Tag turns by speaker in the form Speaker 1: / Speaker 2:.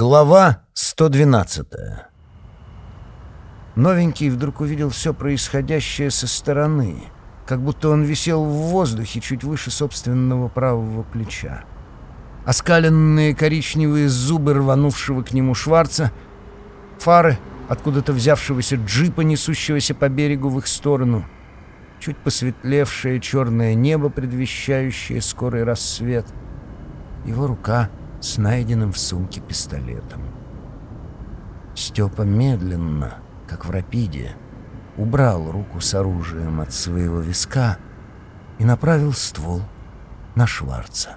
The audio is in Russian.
Speaker 1: Глава 112 Новенький вдруг увидел все происходящее со стороны, как будто он висел в воздухе чуть выше собственного правого плеча. Оскаленные коричневые зубы рванувшего к нему Шварца, фары откуда-то взявшегося джипа, несущегося по берегу в их сторону, чуть посветлевшее черное небо, предвещающее скорый рассвет, его рука — с найденным в сумке пистолетом. Степа медленно, как в рапиде, убрал руку с оружием от своего виска и направил ствол на Шварца.